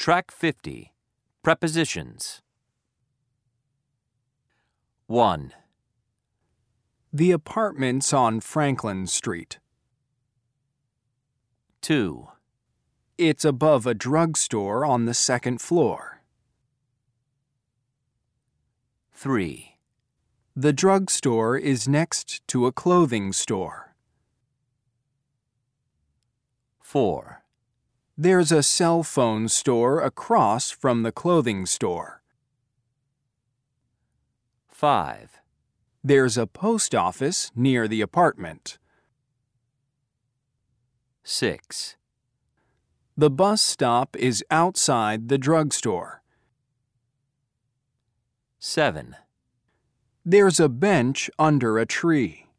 Track 50. Prepositions. 1, The apartments on Franklin Street. 2, It's above a drugstore on the second floor. 3, The drugstore is next to a clothing store. 4, There's a cell phone store across from the clothing store. 5, There's a post office near the apartment. 6, The bus stop is outside the drugstore. 7, There's a bench under a tree.